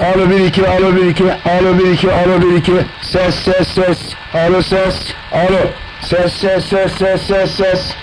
Alo 1 2 alo 1 2 alo 1 2 alo 1 2 ses ses ses. Alo ses. Alo. Ses ses ses ses ses ses.